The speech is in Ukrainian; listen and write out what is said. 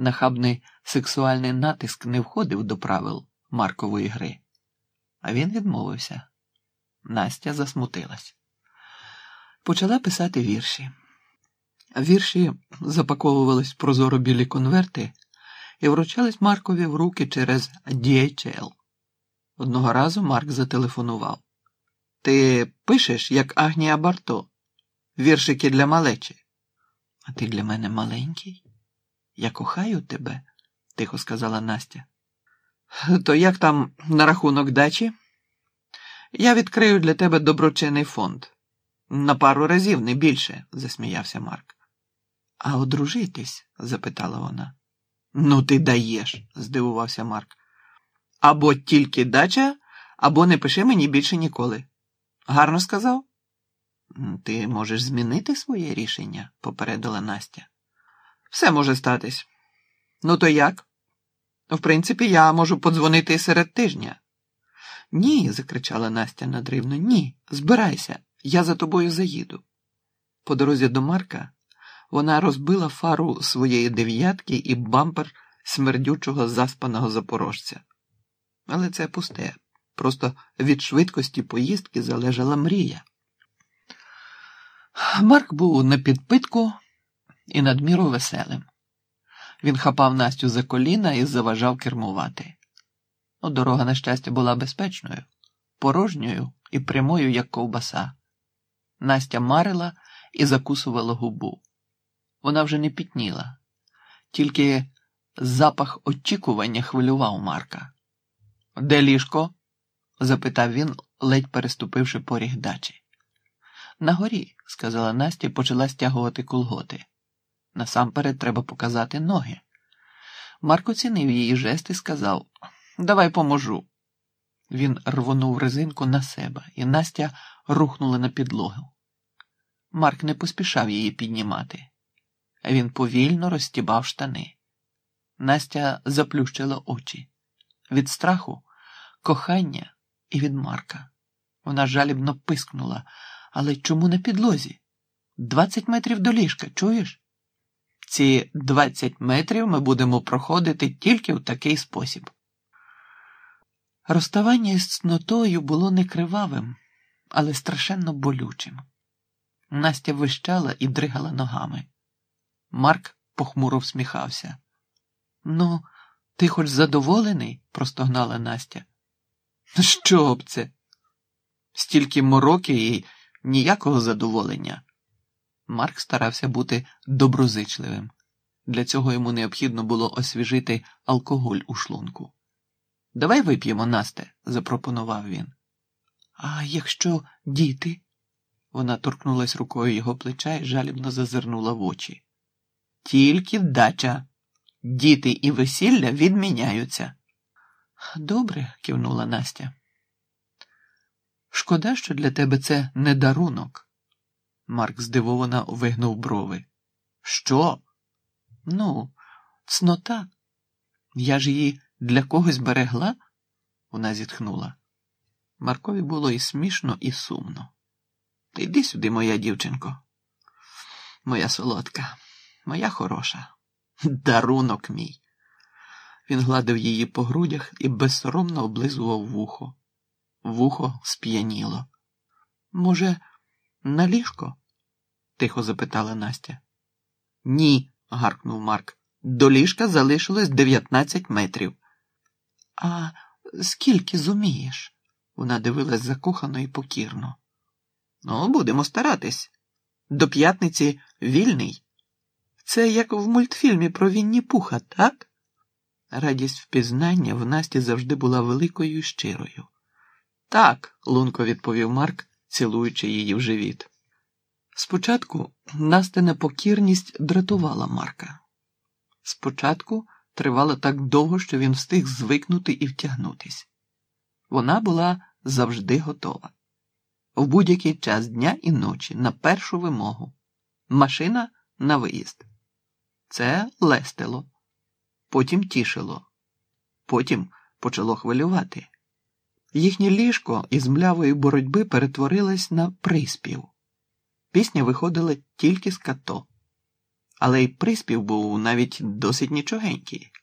Нахабний сексуальний натиск не входив до правил Маркової гри, а він відмовився. Настя засмутилась. Почала писати вірші. Вірші запаковувались в прозоро білі конверти і вручались Маркові в руки через DHL. Одного разу Марк зателефонував. Ти пишеш, як Агнія Барто, віршики для малечі. А ти для мене маленький? Я кохаю тебе, тихо сказала Настя. То як там на рахунок дачі? Я відкрию для тебе доброчинний фонд. На пару разів, не більше, засміявся Марк. А одружитись? запитала вона. Ну, ти даєш, здивувався Марк. Або тільки дача, або не пиши мені більше ніколи. Гарно сказав? Ти можеш змінити своє рішення, попередила Настя. Все може статись. Ну, то як? В принципі, я можу подзвонити серед тижня. Ні, закричала Настя надривно. Ні, збирайся, я за тобою заїду. По дорозі до Марка вона розбила фару своєї дев'ятки і бампер смердючого заспаного запорожця. Але це пусте. Просто від швидкості поїздки залежала мрія. Марк був на підпитку і надміру веселим. Він хапав Настю за коліна і заважав кермувати. Ну, дорога, на щастя, була безпечною, порожньою і прямою, як ковбаса. Настя марила і закусувала губу. Вона вже не пітніла, тільки запах очікування хвилював Марка. Де ліжко? запитав він, ледь переступивши поріг дачі. На горі, сказала Настя і почала стягувати кулготи. Насамперед треба показати ноги. Марк оцінив її жест і сказав Давай поможу. Він рвонув резинку на себе, і Настя рухнула на підлогу. Марк не поспішав її піднімати. Він повільно розстібав штани. Настя заплющила очі від страху, кохання і від Марка. Вона жалібно пискнула. Але чому на підлозі? Двадцять метрів до ліжка, чуєш? Ці двадцять метрів ми будемо проходити тільки в такий спосіб. Розставання із цнотою було не кривавим, але страшенно болючим. Настя вищала і дригала ногами. Марк похмуро всміхався. Ну, ти хоч задоволений? простогнала Настя. Що б це? Стільки мороки і ніякого задоволення. Марк старався бути доброзичливим. Для цього йому необхідно було освіжити алкоголь у шлунку. Давай вип'ємо, Насте, запропонував він. А якщо діти? Вона торкнулась рукою його плеча і жалібно зазирнула в очі. Тільки дача. Діти і весілля відміняються. Добре, кивнула Настя. Шкода, що для тебе це не дарунок. Марк здивовано вигнув брови. Що? Ну, цнота. Я ж її для когось берегла? Вона зітхнула. Маркові було і смішно, і сумно. Йди сюди, моя дівчинко, моя солодка, моя хороша, дарунок мій. Він гладив її по грудях і безсоромно облизував вухо. Вухо сп'яніло. Може, на ліжко? Тихо запитала Настя. Ні, гаркнув Марк. До ліжка залишилось дев'ятнадцять метрів. А скільки зумієш? Вона дивилась закохано і покірно. Ну, будемо старатись. До п'ятниці вільний. Це як в мультфільмі про Вінні Пуха, так? Радість впізнання в Насті завжди була великою і щирою. Так, лунко відповів Марк, цілуючи її в живіт. Спочатку Настина покірність дратувала Марка. Спочатку тривало так довго, що він встиг звикнути і втягнутись. Вона була завжди готова. В будь-який час дня і ночі на першу вимогу. Машина на виїзд. Це лестило, потім тішило, потім почало хвилювати. Їхнє ліжко із млявої боротьби перетворилось на приспів. Пісня виходила тільки з като. але й приспів був навіть досить нічогенький.